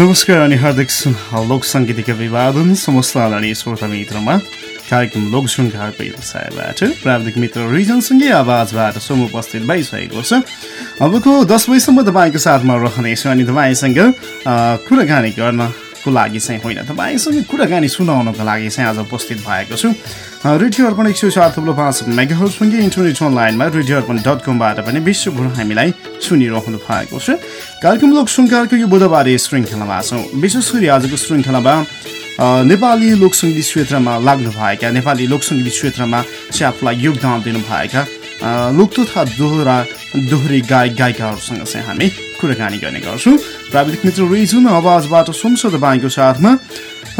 नमस्कार अनि हार्दिक लोक सङ्गीतका विवादन समस्त आदरणीय श्रोता मित्रमा कार्यक्रम लोक सुनकारको व्यवसायबाट प्राविधिक मित्र रिजनसँगै आवाजबाट सोम उपस्थित भइसकेको छ अबको दस बजीसम्म तपाईँको साथमा रहनेछु अनि तपाईँसँग कुराकानी गर्नको लागि चाहिँ होइन। तपाईँसँग कुराकानी सुनाउनको लागि चाहिँ आज उपस्थित भएको छु। रेडियो अर्पण एक सय सात थुप्रो पाँच मेगाहरूसँगै इन्टरनेट अनलाइनमा रेडियो अर्पण डट कमबाट पनि विश्वभर हामीलाई सुनिरहनु भएको छ। कार्यक्रम लोक सुनकारको यो बुधबारे श्रृङ्खलामा छौँ। विशेष गरी आजको श्रृङ्खलामा नेपाली लोकसङ्गीत क्षेत्रमा लाग्नुभएका नेपाली लोकसङ्गीत क्षेत्रमा चाहिँ आफूलाई योगदान दिनुभएका लोक तथा दोहोरा दोहोरी गायक गायिकाहरूसँग चाहिँ हामी कुराकानी गर्ने गर्छौँ। प्राविधिक मित्र रिजुन आवाजबाट सुन्छ तपाईँको साथमा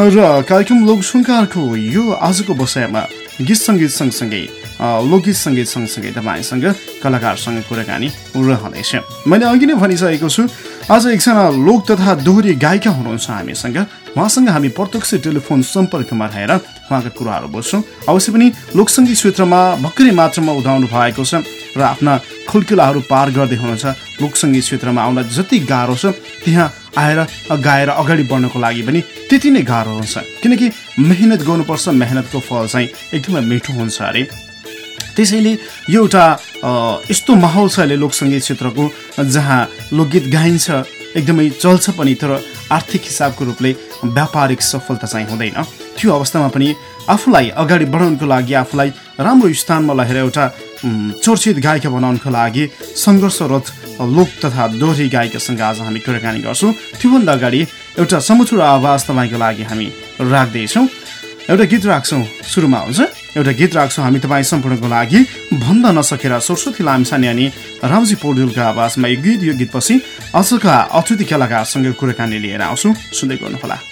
र कार्यक्रम लोक सुनकारको यो आजको विषयमा गीत सङ्गीत सँगसँगै लोकगीत सङ्गीत सँगसँगै तपाईँसँग कलाकारसँग कुराकानी रहनेछ। मैले अघि नै भनिसकेको छु आज एकजना लोक तथा दोहोरी गायिका हुनुहुन्छ हामीसँग। उहाँसँग हामी प्रत्यक्ष टेलिफोन सम्पर्कमा रहेर उहाँका कुराहरू बुझ्छौँ। अवश्य पनि लोकसङ्गीत क्षेत्रमा भर्खरै मात्रामा उदाउनु भएको छ र आफ्ना खुल्किलाहरू पार गर्दै हुनुहुन्छ। लोकसङ्गीत क्षेत्रमा आउन जति गाह्रो छ त्यहाँ आएर गाएर अगाडि बढ्नको लागि पनि त्यति नै गाह्रो हुन्छ। किनकि मेहनत गर्नुपर्छ मेहनतको फल चाहिँ एकदमै मिठो हुन्छ अरे। त्यसैले यो एउटा यस्तो माहौल छ अहिले लोकसङ्गीत क्षेत्रको जहाँ लोकगीत गाइन्छ एकदमै चल्छ पनि तर आर्थिक हिसाबको रूपले व्यापारिक सफलता चाहिँ हुँदैन। त्यो अवस्थामा पनि आफूलाई अगाडि बढाउनको लागि आफूलाई राम्रो स्थानमा लगेर एउटा चर्चित गायिका बनाउनको लागि सङ्घर्षरत लोक तथा दोहोरी गायिकासँग आज हामी कुराकानी गर्छौँ। त्योभन्दा अगाडि एउटा समुचुरो आवाज तपाईँको लागि हामी राख्दैछौँ। एउटा गीत राख्छौँ सुरुमा हुन्छ एउटा गीत राख्छौँ हामी तपाईँ सम्पूर्णको लागि। भन्न नसकेर सरस्वती लामसाने अनि रामजी पौडेलको आवाजमा यो गीत यो गीतपछि आजका अतिथि कलाकारसँग कुराकानी लिएर आउँछौँ। सुन्दै गर्नुहोला।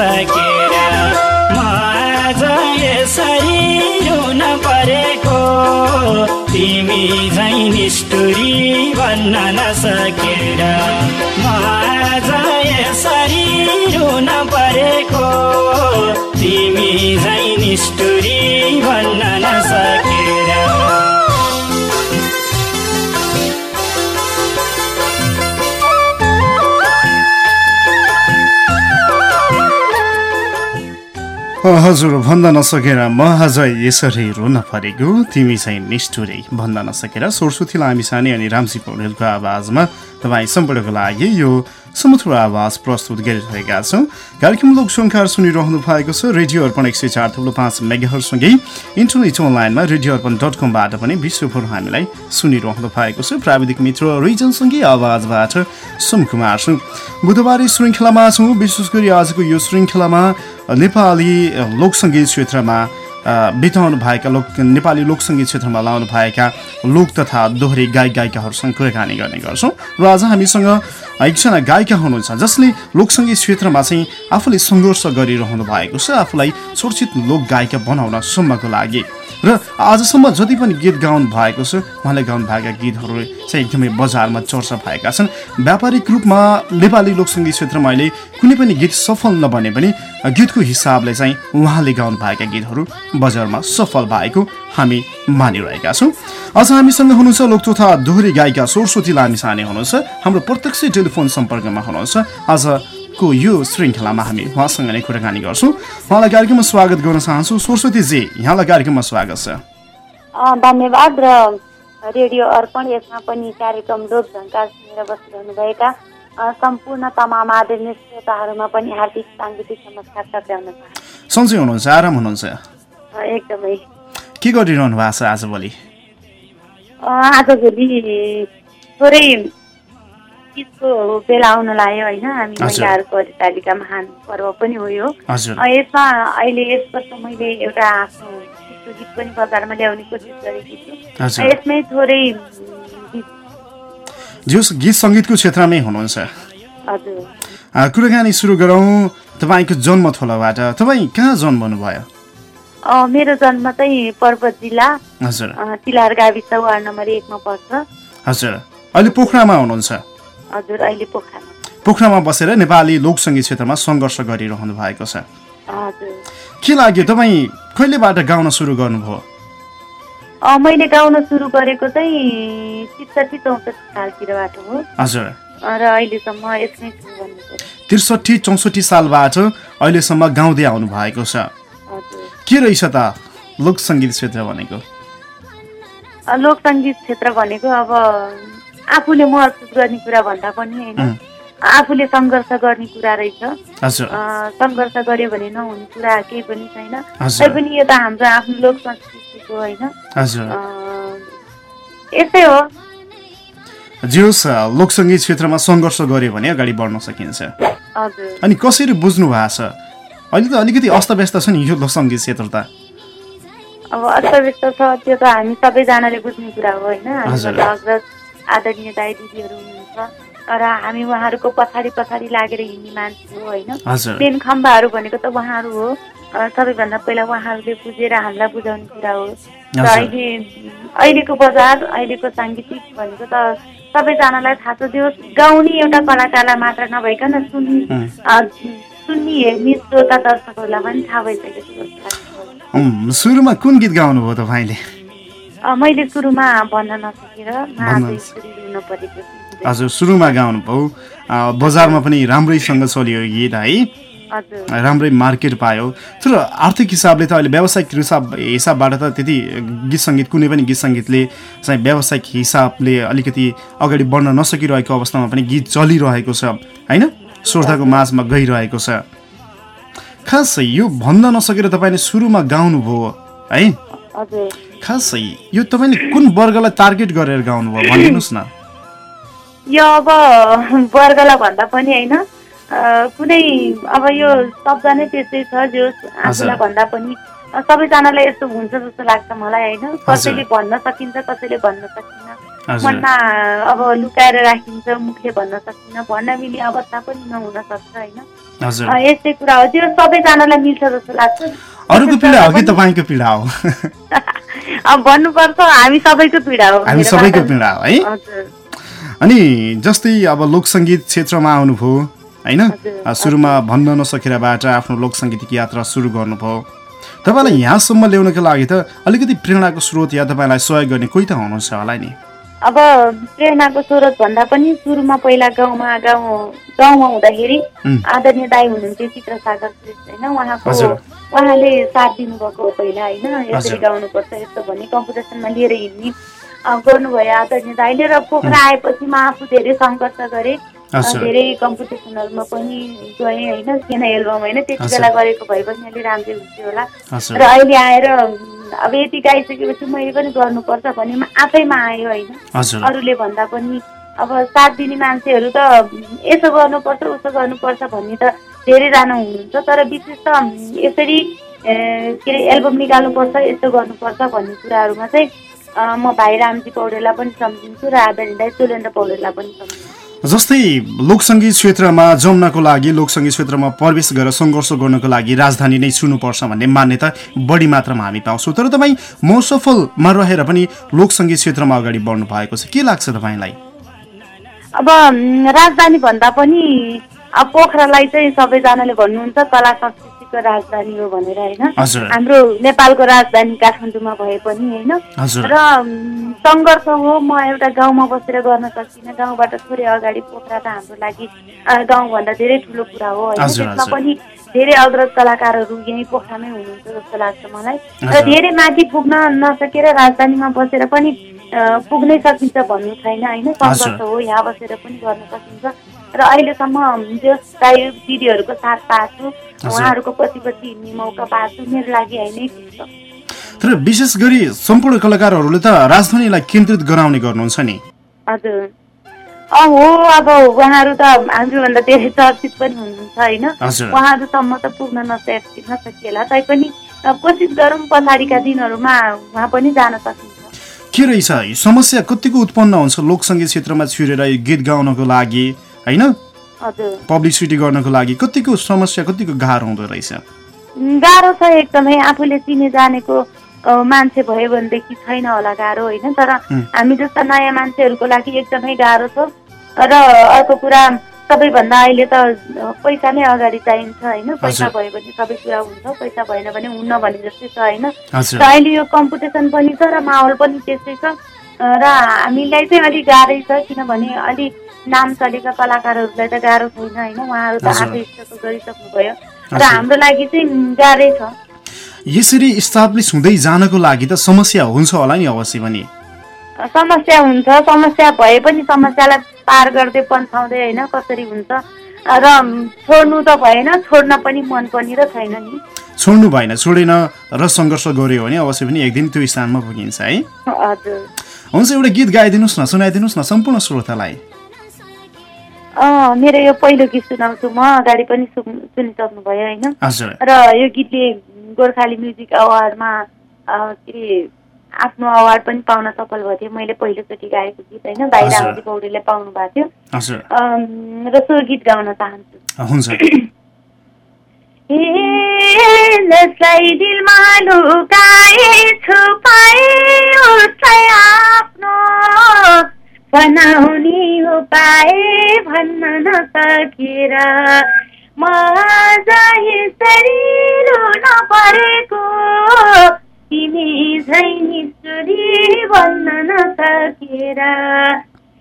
नसकेर म यसरी रुन परेको। तिमी झै निष्ठुरी भन्न नसकेर म यसरी रुन परेको। तिमी झै निष्ठुरी हजुर भन्न नसकेर म आज यसरी रुन परेको। तिमी चाहिँ निष्ठुरै भन्न नसकेर सरस्वती लामिसाने अनि रामसी पौडेलको आवाजमा तपाईँ सम्पूर्णको लागि यो सुमथुर आवाज प्रस्तुत गरिरहेका छौँ। कार्यक्रम लोकसङ्कार सुनिरहनु भएको छ रेडियो अर्पण एक सय चार थुप्रो पाँच मेगाहरूसँगै। इन्टरनेट अनलाइनमा रेडियो अर्पण डट कमबाट पनि विश्वभर हामीलाई सुनिरहनु भएको छ। प्राविधिक मित्र रिजनसँगै आवाजबाट सुमकुमार छु। बुधबारे श्रृङ्खलामा छौँ। विशेष गरी आजको यो श्रृङ्खलामा नेपाली लोकसङ्गीत क्षेत्रमा बिताउनु भएका लोक नेपाली लोकसङ्गीत क्षेत्रमा लाउनु भएका लोक तथा दोहोरी गायक गायिकाहरूसँग कुराकानी गर्ने गर्छौँ। र आज हामीसँग एकजना गायिका हुनुहुन्छ जसले लोकसङ्गीत क्षेत्रमा चाहिँ आफूले सङ्घर्ष गरिरहनु भएको छ आफूलाई सुरक्षित लोक गायिका बनाउनसम्मको लागि। र आजसम्म जति पनि गीत गाउनु भएको छ उहाँले गाउनु भएका गीतहरू चाहिँ एकदमै बजारमा चर्चा भएका छन्। व्यापारिक रूपमा नेपाली लोकसङ्गीत क्षेत्रमा अहिले कुनै पनि गीत सफल नबने पनि गीतको हिसाबले चाहिँ उहाँले गाउनु भएका गीतहरू बजारमा सफल भएको हामी मानिरहेका छौँ। आज हामीसँग हुनुहुन्छ लोक तथा दोहोरी गायिका सरस्वती लामिसाने हुनुहुन्छ। हाम्रो प्रत्यक्ष टेलिफोन सम्पर्कमा हुनुहुन्छ। आज को यो श्रृङ्खलामा हामी उहाँसँग नै कुराकानी गर्छौँ। उहाँलाई कार्यक्रममा स्वागत गर्न चाहन्छु। सरस्वतीजी यहाँलाई कार्यक्रममा स्वागत छ। धन्यवाद र रेडियो अर्पण यसमा पनि कार्यक्रम लोक झङ्कार सुनेर बसिरहनुभएका सम्पूर्ण तमाम आदरणीय श्रोताहरूमा पनि हार्दिक साङ्गीतिक नमस्कार टक्राउन चाहन्छु। सन्चै हुनुहुन्छ आराम हुनुहुन्छ। एकदमै। के गरिरहनु भएको छ आजभोलि आजभोलि थोरै चिजको बेला आउन लाग्यो होइन। हामी महिलाहरूको हरितालिका महान पर्व पनि हो यो। यसमा अहिले यस वर्ष मैले एउटा आफ्नो गीत पनि बजारमा ल्याउने कोसिस गरेकी छु। यसमै थोरै गीत सङ्गीतको क्षेत्रमै हुनुहुन्छ। हजुर। कुराकानी सुरु गरौँ। तपाईँको जन्म थोलाबाट। तपाईँ कहाँ जन्मनु भयो मेरो जन्म चाहिँ पर्वत जिल्ला। हजुर। तिलार गाविस वार्ड नम्बर एकमा पर्छ। हजुर। अहिले पोखरामा हुनुहुन्छ? हजुर अहिले पोखरामा। पोखरामा बसेर नेपाली लोकसङ्गीत क्षेत्रमा सङ्घर्ष गरिरहनु भएको छ। के लाग्यो तपाईँ कहिलेबाट गाउन सुरु गर्नुभयो? मैले गाउन सुरु गरेको चाहिँ त्रिसठी चौसठी सालतिरबाट हो। हजुर। र अहिलेसम्म यसमै त्रिसठी चौसठी सालबाट अहिलेसम्म गाउँदै आउनु भएको छ। के रहेछ त लोकसङ्गीत क्षेत्र भनेको? लोकसङ्गीत क्षेत्र भनेको अब आफूले महसुस गर्ने कुरा भन्दा पनि होइन। आफूले सङ्घर्ष गर्ने कुरा रहेछ। सङ्घर्ष गर्यो भने नहुने कुरा केही पनि छैन। तैपनि यो त हाम्रो आफ्नो लोक संस्कृतिको होइन। यस्तै हो। जे होस् लोकसङ्गीत क्षेत्रमा सङ्घर्ष गर्यो भने अगाडि बढ्न सकिन्छ। अनि कसरी बुझ्नु भएको छ? अहिले त अलिकति अस्तव्यस्त छ नि यो लोकसङ्गीत क्षेत्र त। अब अस्तव्यस्त छ त्यो त हामी सबैजनाले बुझ्ने कुरा हो होइन। आदरणीय दाई दिदीहरू हुनुहुन्छ र हामी उहाँहरूको पछाडि पछाडि लागेर हिँड्ने मान्छे हो होइन। मेन खम्बाहरू भनेको त उहाँहरू हो। सबैभन्दा पहिला उहाँहरूले बुझेर हामीलाई बुझाउने कुरा हो। र अहिले अहिलेको बजार अहिलेको साङ्गीतिक भनेको त सबैजनालाई थाहा छ त्यो गाउने एउटा कलाकारलाई मात्र नभइकन सुन्ने सुन्ने हेर्ने श्रोता दर्शकहरूलाई पनि थाहा भइसकेको सुरुमा कुन गीत गाउनुभयो तपाईँले? मैले सुरुमा भन्न नसकेर हजुर सुरुमा गाउनुभयो बजारमा पनि राम्रैसँग चल्यो गीत है? राम्रै मार्केट पायो। तर आर्थिक हिसाबले त अहिले व्यावसायिक हिसाब हिसाबबाट त त्यति गीत सङ्गीत कुनै पनि गीत सङ्गीतले चाहिँ व्यावसायिक हिसाबले अलिकति अगाडि बढ्न नसकिरहेको अवस्थामा पनि गीत चलिरहेको छ होइन? श्रोताको माझमा गइरहेको छ। खास यो भन्न नसकेर तपाईँले सुरुमा गाउनुभयो है? खास यो तपाईँले कुन वर्गलाई टार्गेट गरेर गाउनुभयो भनिदिनुहोस् न। यो अब वर्गलाई भन्दा पनि होइन कुनै अब यो शब्द नै त्यस्तै छ जो आफूलाई भन्दा पनि सबैजनालाई यस्तो हुन्छ जस्तो लाग्छ मलाई होइन? कसैले भन्न सकिन्छ कसैले भन्न सकिन्न। मनमा अब लुकाएर राखिन्छ मुखले भन्न सकिन्न भन्न मिल्ने अवस्था पनि नहुन सक्छ होइन? यस्तै कुरा हो। त्यो सबैजनालाई मिल्छ जस्तो लाग्छ। अरूको पीडा हो कि तपाईँको पीडा हो? अब भन्नुपर्छ हामी सबैको पीडा हो हामी सबैको पीडा हो है? अनि जस्तै अब लोकसङ्गीत क्षेत्रमा आउनुभयो होइन? सुरुमा भन्न नसकेरबाट आफ्नो लोकसङ्गीतिक यात्रा सुरु गर्नुभयो। तपाईँलाई यहाँसम्म ल्याउनको लागि त अलिकति प्रेरणाको स्रोत या तपाईँलाई सहयोग गर्ने कोही त हुनुहुन्छ होला नि? अब प्रेरणाको स्रोत भन्दा पनि सुरुमा पहिला गाउँमा गाउँ गाउँमा हुँदाखेरि आदरणीय दाई हुनुहुन्थ्यो चित्र सागर होइन? उहाँको उहाँले साथ दिनुभएको हो पहिला होइन? यसरी गाउनुपर्छ यस्तो भन्ने कम्पिटिसनमा लिएर हिँड्ने गर्नुभयो आदरणीय दाईले र पोखरा आएपछि म आफू धेरै सङ्घर्ष गरेँ धेरै कम्पिटिसनहरूमा पनि गएँ होइन? सानो एल्बम होइन? त्यति बेला गरेको भए पनि अलि राम्रै हुन्थ्यो होला। र अहिले आएर अब यति गाइसकेपछि मैले पनि गर्नुपर्छ भन्ने आफैमा आयो होइन। अरूले भन्दा पनि अब साथ दिने मान्छेहरू त यसो गर्नुपर्छ उसो गर्नुपर्छ भन्ने त धेरैजना हुनुहुन्छ तर विशेष त यसरी के अरे एल्बम निकाल्नुपर्छ यस्तो गर्नुपर्छ भन्ने कुराहरूमा चाहिँ म भाइ रामजी पौडेललाई पनि सम्झिन्छु र आदरणीय सुरेन्द्र पौडेललाई पनि सम्झिन्छु। जस्तै लोकसङ्गीत क्षेत्रमा जम्नको लागि लोकसङ्गीत क्षेत्रमा प्रवेश गरेर सङ्घर्ष गर्नको लागि राजधानी नै छुनुपर्छ भन्ने मान्यता बढी मात्रामा हामी पाउँछौँ। तर तपाईँ म सफलमा रहेर पनि लोकसङ्गीत क्षेत्रमा अगाडि बढ्नु भएको छ। के लाग्छ तपाईँलाई? अब राजधानी भन्दा पनि अब पोखरालाई चाहिँ सबैजनाले भन्नुहुन्छ कला संस्कृति देशको राजधानी हो भनेर होइन? हाम्रो नेपालको राजधानी काठमाडौँमा भए पनि होइन? र सङ्घर्ष हो म एउटा गाउँमा बसेर गर्न सक्दिनँ। गाउँबाट थोरै अगाडि पोखरा त हाम्रो लागि गाउँभन्दा धेरै ठुलो कुरा हो होइन? त्यसमा पनि धेरै अग्रज कलाकारहरू यहीँ पोखरामै हुनुहुन्छ जस्तो लाग्छ मलाई। र धेरै माथि पुग्न नसकेर राजधानीमा बसेर पनि पुग्नै सकिन्छ भन्नु छैन होइन? सङ्घर्ष हो यहाँ बसेर पनि गर्न सकिन्छ। र अहिलेसम्म जो दिदीहरूको साथ पाएको छु उहाँहरूको पछि पछि हिँड्ने मौका पाएको छु मेरो लागि होइन तर विशेष गरी सम्पूर्ण कलाकारहरूले त राजधानीलाई केन्द्रित गराउने गर्नुहुन्छ नि। हजुर। हो अब उहाँहरू त हामीभन्दा धेरै चर्चित पनि हुनुहुन्छ होइन? उहाँहरूसम्म त पुग्न नसके नसकिएला तैपनि कोसिस गरौँ पछाडिका दिनहरूमा उहाँ पनि जान सकिन्छ के रहेछ? समस्या कतिको उत्पन्न हुन्छ लोकसङ्गीत क्षेत्रमा छिरेर गीत गाउनको लागि? होइन? पब्लिसिटी गर्नको लागि कतिको समस्या कतिको गाह्रो हुँदो रहेछ? गाह्रो छ एकदमै। आफूले चिने जानेको मान्छे भयो भनेदेखि छैन होला गाह्रो होइन? तर हामी जस्ता नयाँ मान्छेहरूको लागि एकदमै गाह्रो छ। र अर्को कुरा सबैभन्दा अहिले त पैसा नै अगाडि चाहिन्छ होइन? पैसा भयो भने सबै कुरा हुन्छ पैसा भएन भने हुन्न भने जस्तै छ होइन? र अहिले यो कम्पिटिसन पनि छ र माहौल पनि त्यस्तै छ। र हामीलाई चाहिँ अलिक गाह्रै छ किनभने अलिक नाम चलेका कलाकारहरूलाई त गाह्रो छैन होइन? उहाँहरू त आफै गरिसक्नुभयो। र हाम्रो लागि चाहिँ गाह्रै छ। यसरी इस्टाब्लिस हुँदै जानको लागि त समस्या हुन्छ होला नि अवश्य पनि। समस्या हुन्छ समस्या भए पनि समस्यालाई पार गर्दै पन्छाउँदै होइन? कसरी हुन्छ? र छोड्नु त भएन छोड्न पनि मन पनि र छैन नि। छोड्नु भएन छोडेन र सङ्घर्ष गऱ्यो भने अवश्य पनि एक दिन त्यो स्थानमा पुगिन्छ है। हजुर। हुन्छ एउटा गीत गाइदिनुहोस् न सुनाइदिनुहोस् न सम्पूर्ण श्रोतालाई। मेरो यो पहिलो गीत सुनाउँछु म अगाडि पनि सुनिसक्नुभयो होइन। र यो गीतले गोर्खाली म्युजिक अवार्डमा के अरे आफ्नो अवार्ड पनि पाउन सफल भएको थियो। मैले पहिलोचोटि गाएको गीत होइन बाहिर आउँदै पौडेलले पाउनु भएको थियो। र सो गीत गाउन चाहन्छु। जसलाई दिलमा लुकाए छुपाए आफ्नो बनाउने उपाय भन्न नसकेर। म यसरी नपरेको तिमी झै निष्ठुरी भन्न नसकेर।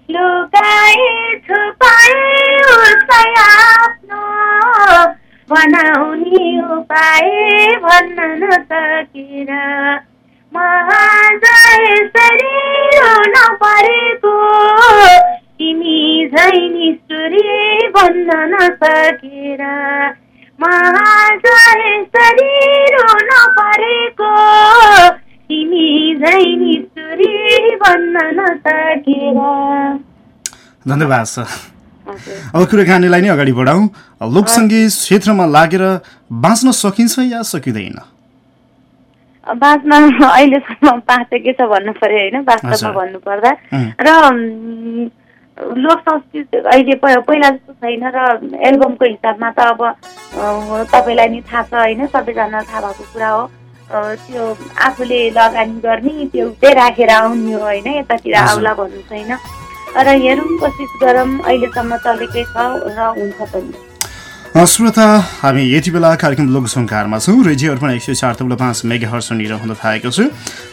लुकाए छुपाए उसलाई आफ्नो। बनाउने उपाय भन्न नसकेर। परेको तिमी झै निष्ठुरी भन्न नसकेर महाजरी रोन परेको। तिमी झै निष्ठुरी भन्न नसकेर धन्यवाद सर। अब कुराकानीलाई नै अगाडि बढाउँ। लोकसङ्गीत क्षेत्रमा लागेर बाँच्न सकिन्छ या सकिँदैन? बाँच्न अहिलेसम्म बाँचेकै छ भन्नु पर्यो होइन? वास्तवमा भन्नुपर्दा र लोक संस्कृति अहिले पहिला जस्तो छैन र एल्बमको हिसाबमा त अब तपाईँलाई नि थाहा छ होइन? सबैजना थाहा भएको कुरा हो। त्यो आफूले लगानी गर्ने त्यो चाहिँ राखेर आउने हो होइन? यतातिर आउला भन्नु छैन। र हेरौँ कोसिस गरौँ अहिलेसम्म चलेकै छ र हुन्छ पनि। श्रोता हामी यति बेला कार्यक्रम लोकसङ्कारमा छौँ। रेडियो अर्पण एक सय चार तब्लो पाँच मेगा हर्स हुन थालेको छु।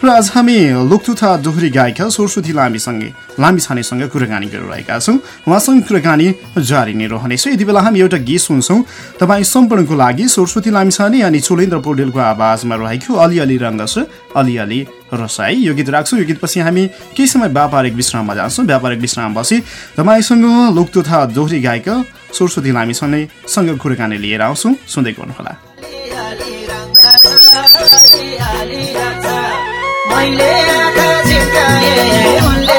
र आज हामी लोकतुथा दोहोरी गायिका सरस्वती लामीसँगै लामी छानेसँग कुराकानी गरिरहेका छौँ। उहाँसँग कुराकानी जारी नै रहनेछ। यति बेला हामी एउटा गीत सुन्छौँ। तपाईँ सम्पूर्णको लागि सरस्वती लामी छाने अनि चोलेन्द्र पौडेलको आवाजमा रहेको अलिअलि रङ्ग छ अलिअलि रस है यो गीत राख्छु। यो गीतपछि हामी केही समय व्यापारिक विश्राममा जान्छौँ। व्यापारिक विश्रामपछि तपाईँसँग लोक तथा दोहोरी गायक सरस्वती लामीसँगै सँग कुराकानी लिएर आउँछौँ। सुन्दै गर्नुहोला। आँखा चिम्काए उनले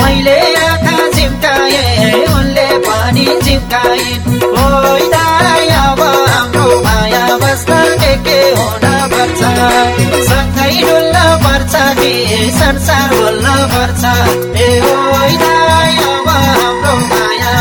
मैले आँखा चिम्काए उनले पनि चिम्काइन् दाइ अब हाम्रो माया बस्न के सँगै डुल्न पर्छ संसार बोल्न पर्छ? ए अब हाम्रो माया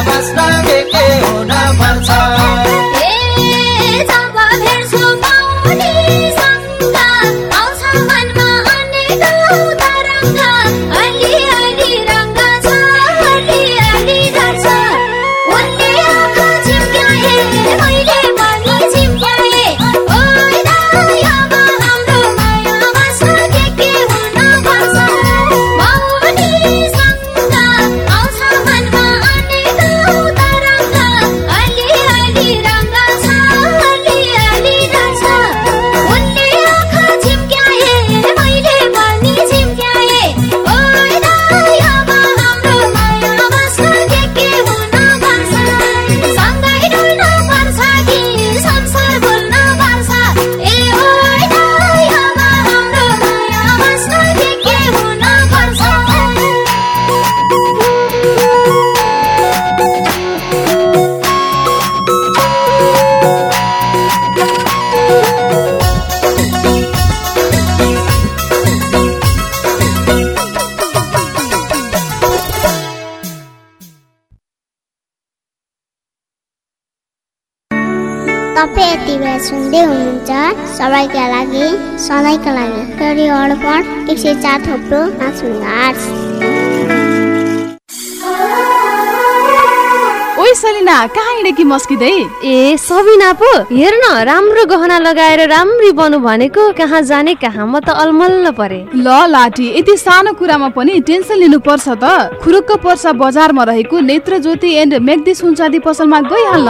सधैँका लागि रेडियो अर्पण एक सय चार थोप्रो पाँच आर्ट्स ओइ सलिना कहाँ हिँडेकी मस्किँदै? ए सबिना पो हेर न राम्रो गहना लगाएर राम्री बनु भनेको कहाँ जाने कहाँ म त अलमल्ल परे। ल लाठी यति सानो कुरामा पनि टेन्सन लिनु पर्छ त। खुरुक्क पर्सा बजारमा रहेको नेत्र ज्योति एन्ड मेग्दी सुनचाँदी पसलमा गइहाल्न।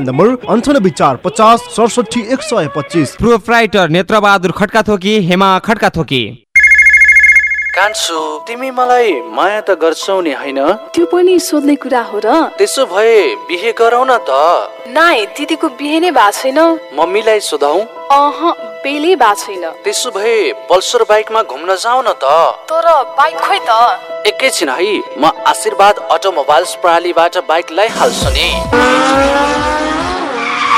नम्बर अन्ठानब्बे चार पचास सडसठी एक सय पच्चिस। प्रोप्राइटर नेत्रबहादुर खड्का थोकी हेमा खड्का थोकी कान्छु तिमी मलाई माया त गर्छौ नि होइन? त्यो पनि सोध्ने कुरा हो र। त्यसो भए बिहे गरौ न त। नाइ दिदीको बिहे नै भएको छैन। मम्मीलाई सोधौ। अह बेलै भएको छैन। त्यसो भए पल्सर बाइकमा घुम्न जाऊ न त। तर बाइक खोइ त। एकैछिन है म आशीर्वाद अटोमोबाइल्स प्रणालीबाट बाइक ल्याइहाल्छु नि वाउ यति छिटै वाउ यति छिटै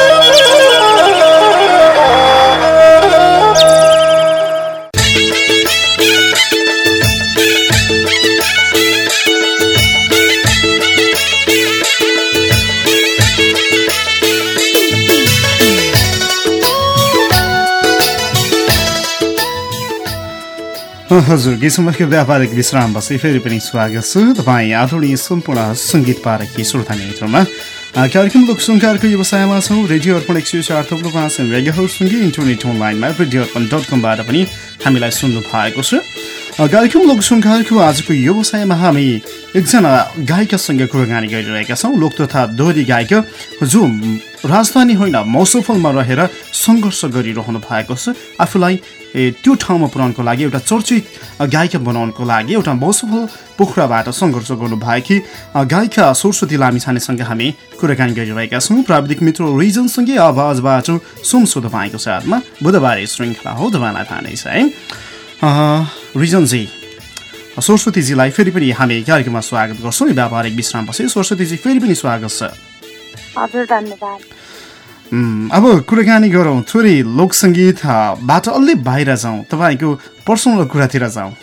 हजुर गीत समयको व्यापारिक विश्रामपछि फेरि पनि स्वागत छ। तपाईँ आधुनिक सम्पूर्ण सङ्गीत पारकी श्रोता नेत्रमा कार्यक्रम लोकसङ्कारको व्यवसायमा छौँ। रेडियो अर्पण एक सय चार थप्लो पाँच इन्टरनेट अनलाइनमा रेडियो अर्पण डट कमबाट पनि हामीलाई सुन्नु भएको छ। कार्यक्रम लोकसङ्कारको आजको व्यवसायमा हामी एकजना गायिकासँग कुराकानी गरिरहेका छौँ लोक तथा दोहोरी गायिका जो राजधानी होइन मौसफलमा रहेर सङ्घर्ष गरिरहनु भएको छ आफूलाई त्यो ठाउँमा पुर्याउनको लागि एउटा चर्चित गायिका बनाउनको लागि एउटा मौसफल पोखराबाट सङ्घर्ष गर्नुभएकी गायिका सरस्वती लामिछानेसँग हामी कुराकानी गरिरहेका छौँ प्राविधिक मित्र रिजनसँगै आवाजबाट सुमसु तपाईँको साथमा बुधबारे श्रृङ्खला हो तपाईँलाई थाहा नै छ है रिजनजी। सरस्वतीजीलाई फेरि पनि हामी कार्यक्रममा स्वागत गर्छौँ। यो व्यापारिक विश्रामपछि सरस्वतीजी फेरि पनि स्वागत छ। हजुर धन्यवाद। उम्, अब कुराकानी गरौँ। थोरै लोकसङ्गीतबाट अलि बाहिर जाउँ। तपाईँको पर्सनल कुरातिर जाउँ।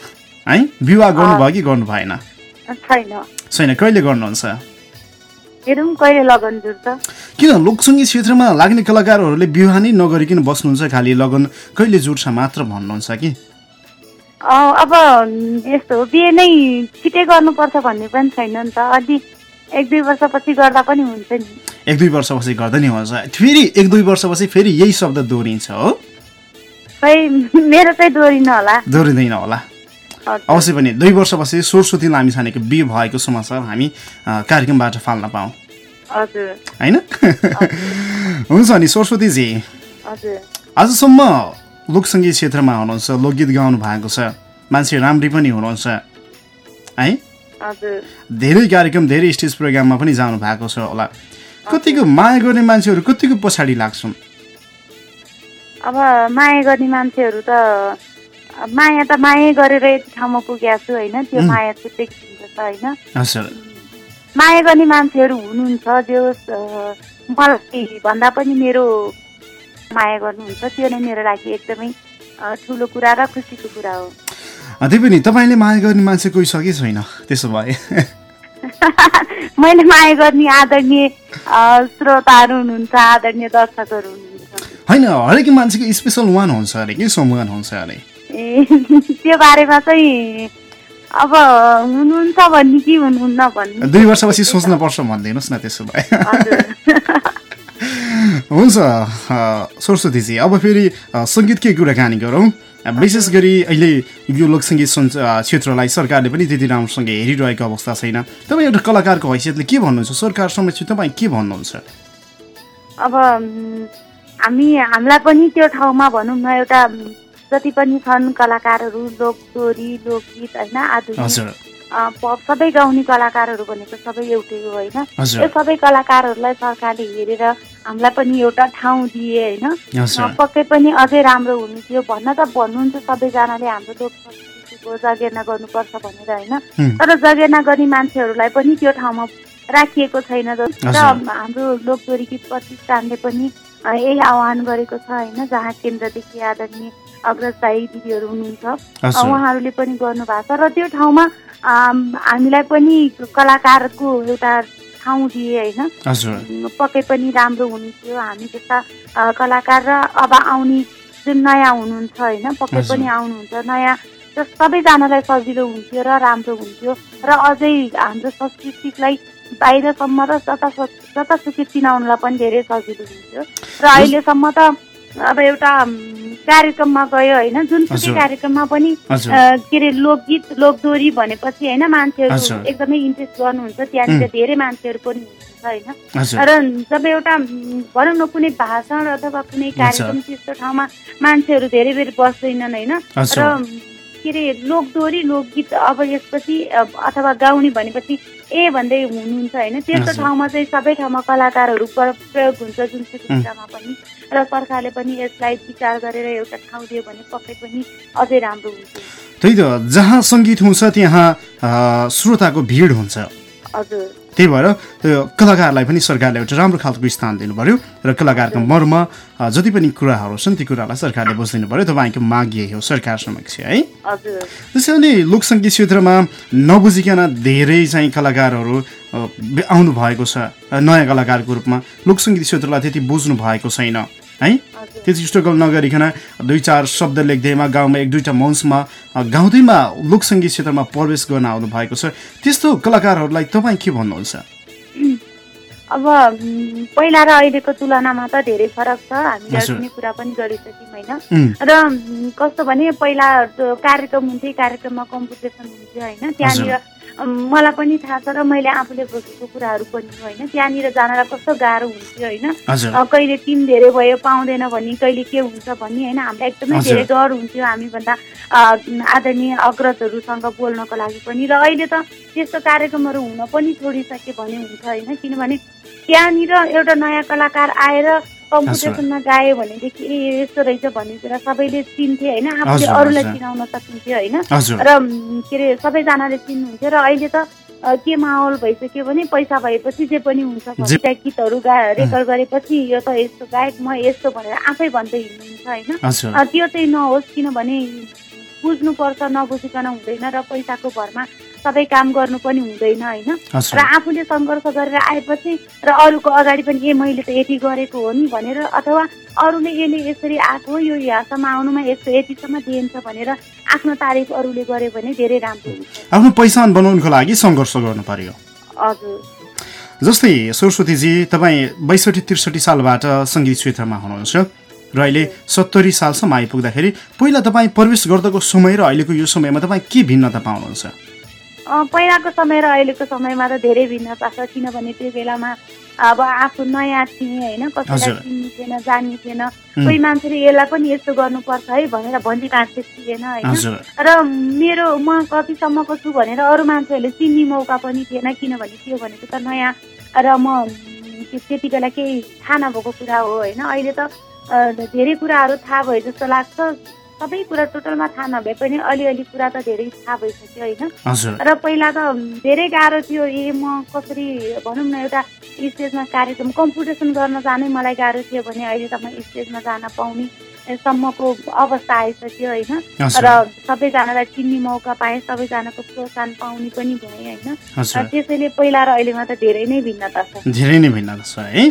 है? विवाह गर्नुभयो कि गर्नु भएन? छैन। कहिले गर्नुहुन्छ? किन? लोकसङ्गीत क्षेत्रमा लाग्ने कलाकारहरूले विवाह नै नगरिकन बस्नुहुन्छ। खालि लगन कहिले जुट्छ मात्र भन्नुहुन्छ कि? अब यस्तो हो। बिहे नै छिटै गर्नुपर्छ भन्ने पनि छैन नि त। अलि एक दुई वर्षपछि गर्दा पनि हुन्छ नि। एक दुई वर्षपछि गर्दा नि हुन्छ। फेरि एक दुई वर्षपछि फेरि यही शब्द दोहोरिन्छ हो। खै मेरो चाहिँ दोहोरिन होला। दोहोरिँदैन होला। अवश्य पनि दुई वर्षपछि सरस्वती लामी छानेको बिहे भएको समाचार हामी कार्यक्रमबाट फाल्न पाऊँ। होइन? हुन्छ नि सरस्वतीजी हजुर। आजसम्म लोकसङ्गीत क्षेत्रमा हुनुहुन्छ लोकगीत गाउनु भएको छ मान्छे राम्री पनि हुनुहुन्छ है? धेरै कार्यक्रम धेरै स्टेज प्रोग्राममा पनि जानु भएको छ होला। कतिको माया गर्ने मान्छेहरू कतिको पछाडि लाग्छन्? अब माया गर्ने मान्छेहरू त माया त माया गरेर यति ठाउँमा पुगेको छु होइन? त्यो. माया चाहिँ देखिन्छ त होइन माया गर्ने मान्छेहरू हुनुहुन्छ जो मलाई भन्दा पनि मेरो माया गर्नुहुन्छ त्यो नै मेरो लागि एकदमै ठुलो कुरा र खुसीको कुरा हो। त्यही पनि तपाईँले माया गर्ने मान्छे कोही छ कि छैन? त्यसो भए। मैले माया गर्ने आदरणीय श्रोताहरू हुनुहुन्छ आदरणीय दर्शकहरू हुनुहुन्छ। होइन हरेक मान्छेको स्पेसल वान हुन्छ अरे कि समवान हुन्छ अरे? ए त्यो बारेमा चाहिँ अब हुनुहुन्छ भन्ने कि हुनुहुन्न भन्ने। दुई वर्षपछि सोच्नुपर्छ भनिदिनुहोस् न त्यसो भए। हुन्छ सरस्वतीजी अब फेरि सङ्गीतकै कुराकानी गरौँ। विशेष गरी अहिले यो लोकसङ्गीत अ, क्षेत्रलाई सरकारले पनि त्यति राम्रोसँग हेरिरहेको अवस्था छैन। तपाईँ एउटा कलाकारको हैसियतले के भन्नुहुन्छ? सरकार समक्ष तपाईँ के भन्नुहुन्छ? अब हामी हामीलाई पनि त्यो ठाउँमा भनौँ न एउटा जति पनि छन् कलाकारहरू लोकदोरी लोकगीत होइन आधुनिक पप सबै गाउने कलाकारहरू भनेको सबै एउटै हो होइन। यो सबै कलाकारहरूलाई सरकारले हेरेर हामीलाई पनि एउटा ठाउँ दिए होइन? पक्कै पनि अझै राम्रो हुने थियो। भन्न त भन्नुहुन्छ सबैजनाले हाम्रो लोक संस्कृतिको जगेर्ना गर्नुपर्छ भनेर होइन। तर जगेर्ना गर्ने मान्छेहरूलाई पनि त्यो ठाउँमा राखिएको छैन हजुर। हाम्रो लोकदोरी गीत प्रतिष्ठानले पनि यही आह्वान गरेको छ होइन? जहाँ केन्द्रदेखि आदरणीय अग्रज दाई दिदीहरू हुनुहुन्छ। उहाँहरूले पनि गर्नुभएको छ। र त्यो ठाउँमा हामीलाई पनि कलाकारको एउटा ठाउँ दिए होइन पक्कै पनि राम्रो हुन्थ्यो। हामी जस्ता कलाकार र अब आउने जुन नयाँ हुनुहुन्छ होइन? पक्कै। पनि आउनुहुन्छ। नयाँ सबैजनालाई सजिलो हुन्थ्यो र राम्रो हुन्थ्यो। र अझै हाम्रो संस्कृतिलाई बाहिरसम्म र जता जतासुकै चिनाउनलाई पनि धेरै सजिलो हुन्थ्यो। र अहिलेसम्म त अब एउटा कार्यक्रममा गयो होइन जुनसुकै हजुर। कार्यक्रममा पनि के अरे लोकगीत लोकदोरी भनेपछि होइन मान्छेहरू। एकदमै इन्ट्रेस्ट गर्नुहुन्छ त्यहाँनिर. धेरै मान्छेहरू पनि हुनुहुन्छ होइन। र जब एउटा भनौँ न कुनै भाषण अथवा कुनै कार्यक्रम त्यस्तो ठाउँमा मान्छेहरू धेरै बेर बस्दैनन् होइन। र के अरे लोकदोरी लोकगीत अब यसपछि अथवा गाउने भनेपछि ए भन्दै हुनुहुन्छ होइन त्यस्तो। ठाउँमा चाहिँ सबै ठाउँमा कलाकारहरू प्र- प्रयोग हुन्छ उम्. कुरामा पनि र सरकारले पनि यसलाई विचार गरेर एउटा ठाउँ दियो भने पक्कै पनि अझै राम्रो हुन्छ। त्यही त जहाँ सङ्गीत हुन्छ त्यहाँ श्रोताको भिड हुन्छ। हजुर। त्यही भएर त्यो कलाकारलाई पनि सरकारले एउटा राम्रो खालको स्थान दिनु पर्यो र कलाकारको मर्म जति पनि कुराहरू छन् ती कुरालाई सरकारले बुझिदिनु पर्यो तपाईँको माग यही हो सरकार समक्ष है? हजुर। त्यसैले लोकसङ्गीत क्षेत्रमा नबुझिकन धेरै चाहिँ कलाकारहरू आउनु भएको छ नयाँ कलाकारको रूपमा। लोकसङ्गीत क्षेत्रलाई त्यति बुझ्नु भएको छैन। है? त्यति स्ट्रगल नगरिकन दुई चार शब्द लेख्दैमा गाउँमा एक दुईवटा मञ्चमा गाउँदैमा लोकसङ्गीत क्षेत्रमा प्रवेश गर्न आउनु भएको छ। त्यस्तो कलाकारहरूलाई तपाईँ के भन्नुहुन्छ? अब पहिला र अहिलेको तुलनामा त धेरै फरक छ। हामीले हजुर। अघि नै कुरा पनि गरिसक्यौँ होइन. र कस्तो भने पहिला कार्यक्रम हुन्थ्यो कार्यक्रममा कम्पिटिसन हुन्थ्यो होइन त्यहाँनिर मलाई पनि थाहा छ र मैले आफूले भोगेको कुराहरू पनि होइन। त्यहाँनिर जानलाई कस्तो गाह्रो हुन्थ्यो होइन। कहिले टिम धेरै भयो पाउँदैन भन्ने कहिले के हुन्छ भन्ने होइन। हामीलाई एकदमै। धेरै डर हुन्थ्यो हामीभन्दा आदरणीय अग्रजहरूसँग बोल्नको लागि पनि। र अहिले त त्यस्तो कार्यक्रमहरू हुन पनि छोडिसके भने हुन्छ होइन। किनभने त्यहाँनिर एउटा नयाँ कलाकार आएर कम्पिटिसनमा गायो भनेदेखि ए यस्तो रहेछ भन्ने कुरा सबैले चिन्थे होइन? आफूले अरूलाई। चिनाउन सकिन्थ्यो होइन। र के अरे सबैजनाले चिन्नुहुन्थ्यो र अहिले त के माहौल भइसक्यो भने पैसा भएपछि जे पनि हुन्छ भन्छ गीतहरू गा रेकर्ड गरेपछि यो त यस्तो गायक म यस्तो भनेर आफै भन्दै हिँड्नुहुन्छ होइन? त्यो चाहिँ नहोस् किनभने बुझ्नुपर्छ नबुझिकन हुँदैन र पैसाको भरमा सबै काम गर्नु पनि हुँदैन होइन। र आफूले सङ्घर्ष गरेर आएपछि र अरूको अगाडि पनि ए मैले त यति गरेको हो नि भनेर अथवा अरूले यसले यसरी आएको यो यहाँसम्म आउनुमा यस्तो यतिसम्म दिइन्छ भनेर आफ्नो तारिफ अरूले गर्यो भने धेरै राम्रो हुन्छ। आफ्नो पहिचान बनाउनुको लागि सङ्घर्ष गर्नु पर्यो। हजुर। जस्तै सरस्वतीजी तपाईँ बैसठी त्रिसठी सालबाट सङ्गीत क्षेत्रमा हुनुहुन्छ। र अहिले सत्तरी सालसम्म आइपुग्दाखेरि पहिला तपाईँ प्रवेश गर्दाको समय र अहिलेको यो समयमा तपाईँ के भिन्नता पाउनुहुन्छ? पहिलाको समय र अहिलेको समयमा त धेरै भिन्नता छ किनभने त्यो बेलामा अब आफू नयाँ थिएँ होइन कसैलाई। चिन्ने थिएन जान्ने थिएन कोही मान्छेले यसलाई पनि यस्तो गर्नुपर्छ है भनेर भन्ने मान्छे थिएन होइन। र मेरो म कतिसम्मको छु भनेर अरू मान्छेहरूले चिन्ने मौका पनि थिएन किनभने त्यो भनेको त नयाँ र म त्यति बेला केही थाहा नभएको कुरा हो होइन। अहिले त धेरै कुराहरू थाहा भयो जस्तो लाग्छ। सबै कुरा टोटलमा थाहा नभए पनि अलिअलि कुरा त धेरै थाहा भइसक्यो होइन? र पहिला त धेरै गाह्रो थियो ए म कसरी भनौँ न एउटा स्टेजमा कार्यक्रम कम्पिटिसन गर्न जानै मलाई गाह्रो थियो भने अहिले त म स्टेजमा जान पाउने सम्मको अवस्था आइसक्यो होइन। र सबैजनालाई चिन्ने मौका पाएँ सबैजनाको प्रोत्साहन पाउने पनि भएँ होइन? त्यसैले पहिला र अहिलेमा त धेरै नै भिन्नता छ। धेरै नै भिन्नता छ है?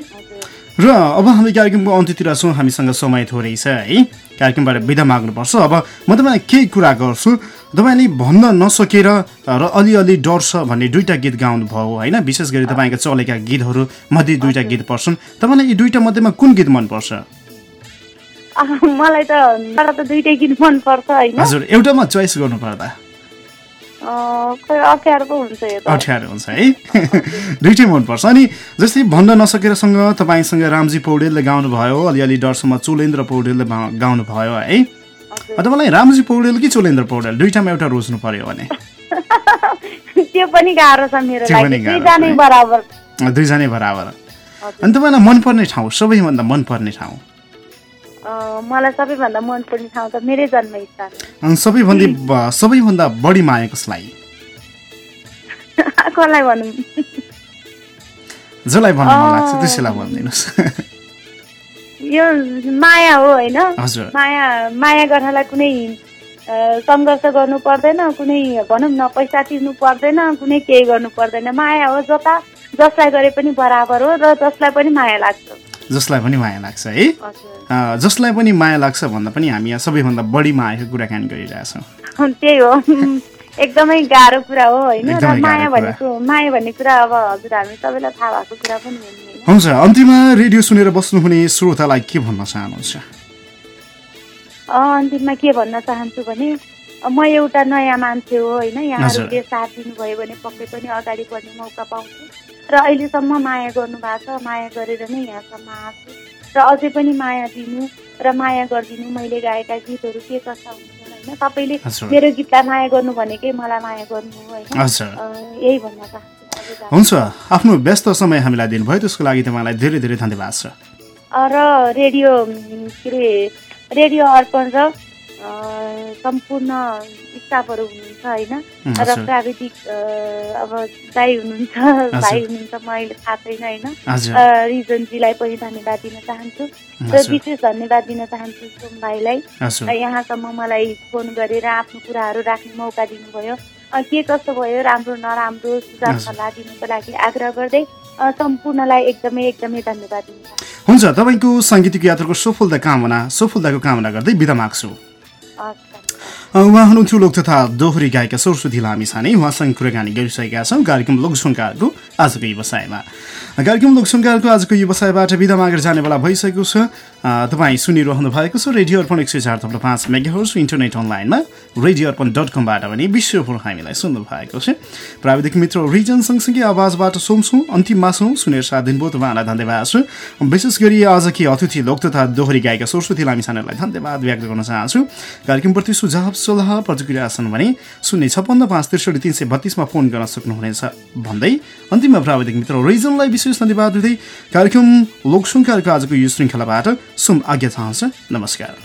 र अब हामी कार्यक्रमको अन्त्यतिर छौँ। हामीसँग समय थोरै छ है। कार्यक्रमबाट बिदा माग्नुपर्छ। अब म तपाईँलाई केही कुरा गर्छु। तपाईँले भन्न नसकेर र अलिअलि डर छ भन्ने दुईवटा गीत गाउनुभयो होइन? विशेष गरी तपाईँका चलेका गीतहरू मध्ये दुईवटा गीत पर्छन्। तपाईँलाई यी दुईवटा मध्येमा कुन गीत मनपर्छ? मलाई त मलाई त दुइटै गीत मनपर्छ हजुर एउटामा चोइस गर्नुपर्दा। अप्ठ्यारो हुन्छ है? दुइटै मनपर्छ। अनि जस्तै भन्न नसकेरसँग तपाईँसँग रामजी पौडेलले गाउनुभयो अलिअलि डरसम्म चोलेन्द्र पौडेलले गाउनुभयो है? तपाईँलाई रामजी पौडेल कि चोलेन्द्र पौडेल दुइटामा एउटा रोज्नु पर्यो भने? त्यो पनि गाह्रो छ मेरो दुईजनै? बराबर। अनि तपाईँलाई मनपर्ने ठाउँ सबैभन्दा मनपर्ने ठाउँ? मलाई सबैभन्दा मनपर्ने ठाउँ त मेरै जन्मस्थान अनि सबैभन्दा सबैभन्दा बढी माया कसलाई? कसलाई भनौँ जसलाई भन्नु मन लाग्छ। त्यसैलाई भनिदिनुहोस्। यो माया हो होइन। माया माया गर्नलाई कुनै सङ्घर्ष गर्नु पर्दैन कुनै भनौँ न पैसा तिर्नु पर्दैन कुनै केही गर्नु पर्दैन। माया हो जता जसलाई गरे पनि बराबर हो र जसलाई पनि माया लाग्छ। जसलाई पनि माया लाग्छ है? जसलाई पनि माया लाग्छ भन्दा पनि हामी यहाँ सबैभन्दा बढी मायाको कुराकानी गरिरहेछौँ त्यही हो। एकदमै गाह्रो कुरा हो होइन? माया। भनेको माया भन्ने कुरा अब हजुर हामी सबैलाई थाहा भएको कुरा पनि हुन्छ अन्तिममा रेडियो सुनेर बस्नुहुने श्रोतालाई के भन्न चाहनुहुन्छ? अन्तिममा के भन्न चाहन्छु भने म एउटा नयाँ मान्छे हो होइन? यहाँहरूले साथ दिनुभयो भने पक्कै पनि अगाडि बढ्ने मौका पाउँछु। र अहिलेसम्म माया गर्नुभएको छ। माया गरेर नै यहाँसम्म आएको र अझै पनि माया दिनु र माया गरिदिनु मैले गाएका गीतहरू के कस्ता हुन्छन् होइन? तपाईँले। मेरो गीतलाई माया गर्नु भनेकै मलाई माया गर्नु होइन? यही भन्न चाहन्छु। हुन्छ। आफ्नो व्यस्त समय हामीलाई दिनुभयो। त्यसको लागि तपाईँलाई धेरै धेरै धन्यवाद छ र रेडियो के अरे रेडियो अर्पण र सम्पूर्ण स्टाफहरू हुनुहुन्छ होइन? र। प्राविधिक अब दाई हुनुहुन्छ भाइ हुनुहुन्छ म अहिले थाहा छैन होइन? रिजनजीलाई पनि धन्यवाद दिन चाहन्छु। र। विशेष धन्यवाद दिन चाहन्छु सोम भाइलाई। र यहाँसम्म मलाई फोन गरेर आफ्नो कुराहरू राख्ने मौका दिनुभयो। के कस्तो भयो राम्रो नराम्रो सुझाव। सल्लाह दिनुको लागि आग्रह गर्दै सम्पूर्णलाई एकदमै एकदमै धन्यवाद हुन्छ तपाईँको साङ्गीतिक यात्राको सफलता कामना सफलताको कामना गर्दै बिदा माग्छु। उहाँ हुनुहुन्थ्यो लोक तथा दोहोरी गायिका सरस्वती लामी छाने उहाँसँग कुराकानी गरिसकेका छौँ। कार्यक्रम लोकसङ्कारको आजको व्यवसायमा। कार्यक्रम लोकसङ्कारको आजको व्यवसायबाट बिदा मागेर जाने बेला भइसकेको छ। तपाईँ सुनिरहनु भएको छ रेडियो अर्पण एक सय चार थप्लो पाँच मेगाहर्स इन्टरनेट अनलाइनमा रेडियो अर्पण डट कमबाट पनि विश्वभर हामीलाई सुन्नु भएको छ। प्राविधिक मित्र रिजन सँगसँगै आवाजबाट सोमछौँ अन्तिममा छौँ। सुनेर साथ दिनुभयो तपाईँहरूलाई धन्यवाद छ। विशेष गरी आजकी अतिथि लोक तथा दोहोरी गायिका सरस्वती लामिछानेलाई धन्यवाद व्यक्त गर्न चाहन्छु। कार्यक्रमप्रति सुझाव सल्लाह प्रतिक्रिया छन् भने शून्य छप्पन्न पाँच त्रिसठी तिन सय बत्तिसमा फोन गर्न सक्नुहुनेछ भन्दै अन्तिममा प्राविधिक मित्र रिजनलाई विशेष धन्यवाद दिँदै कार्यक्रम लोकसङ्कारको आजको यो श्रृङ्खलाबाट सुम आज्ञा चाहन्छ नमस्कार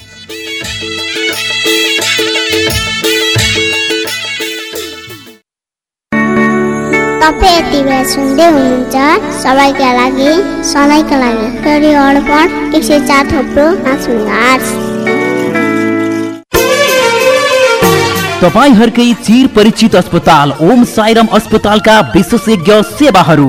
तपाईँ यति बेला सुन्दै हुनुहुन्छ सबैका लागि सधैँका लागि रेडियो अर्पण एक सय चार थोप्रो पाँच मेगाहर्ज। तपाईँहरूकै चिर परिचित अस्पताल ओम साइरम अस्पतालका विशेषज्ञ सेवाहरू।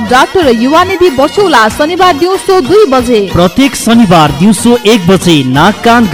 डाक्टर युवानिधि बसौला शनिबार दिउँसो दुई बजे। प्रत्येक शनिबार दिउँसो एक बजे नाक कान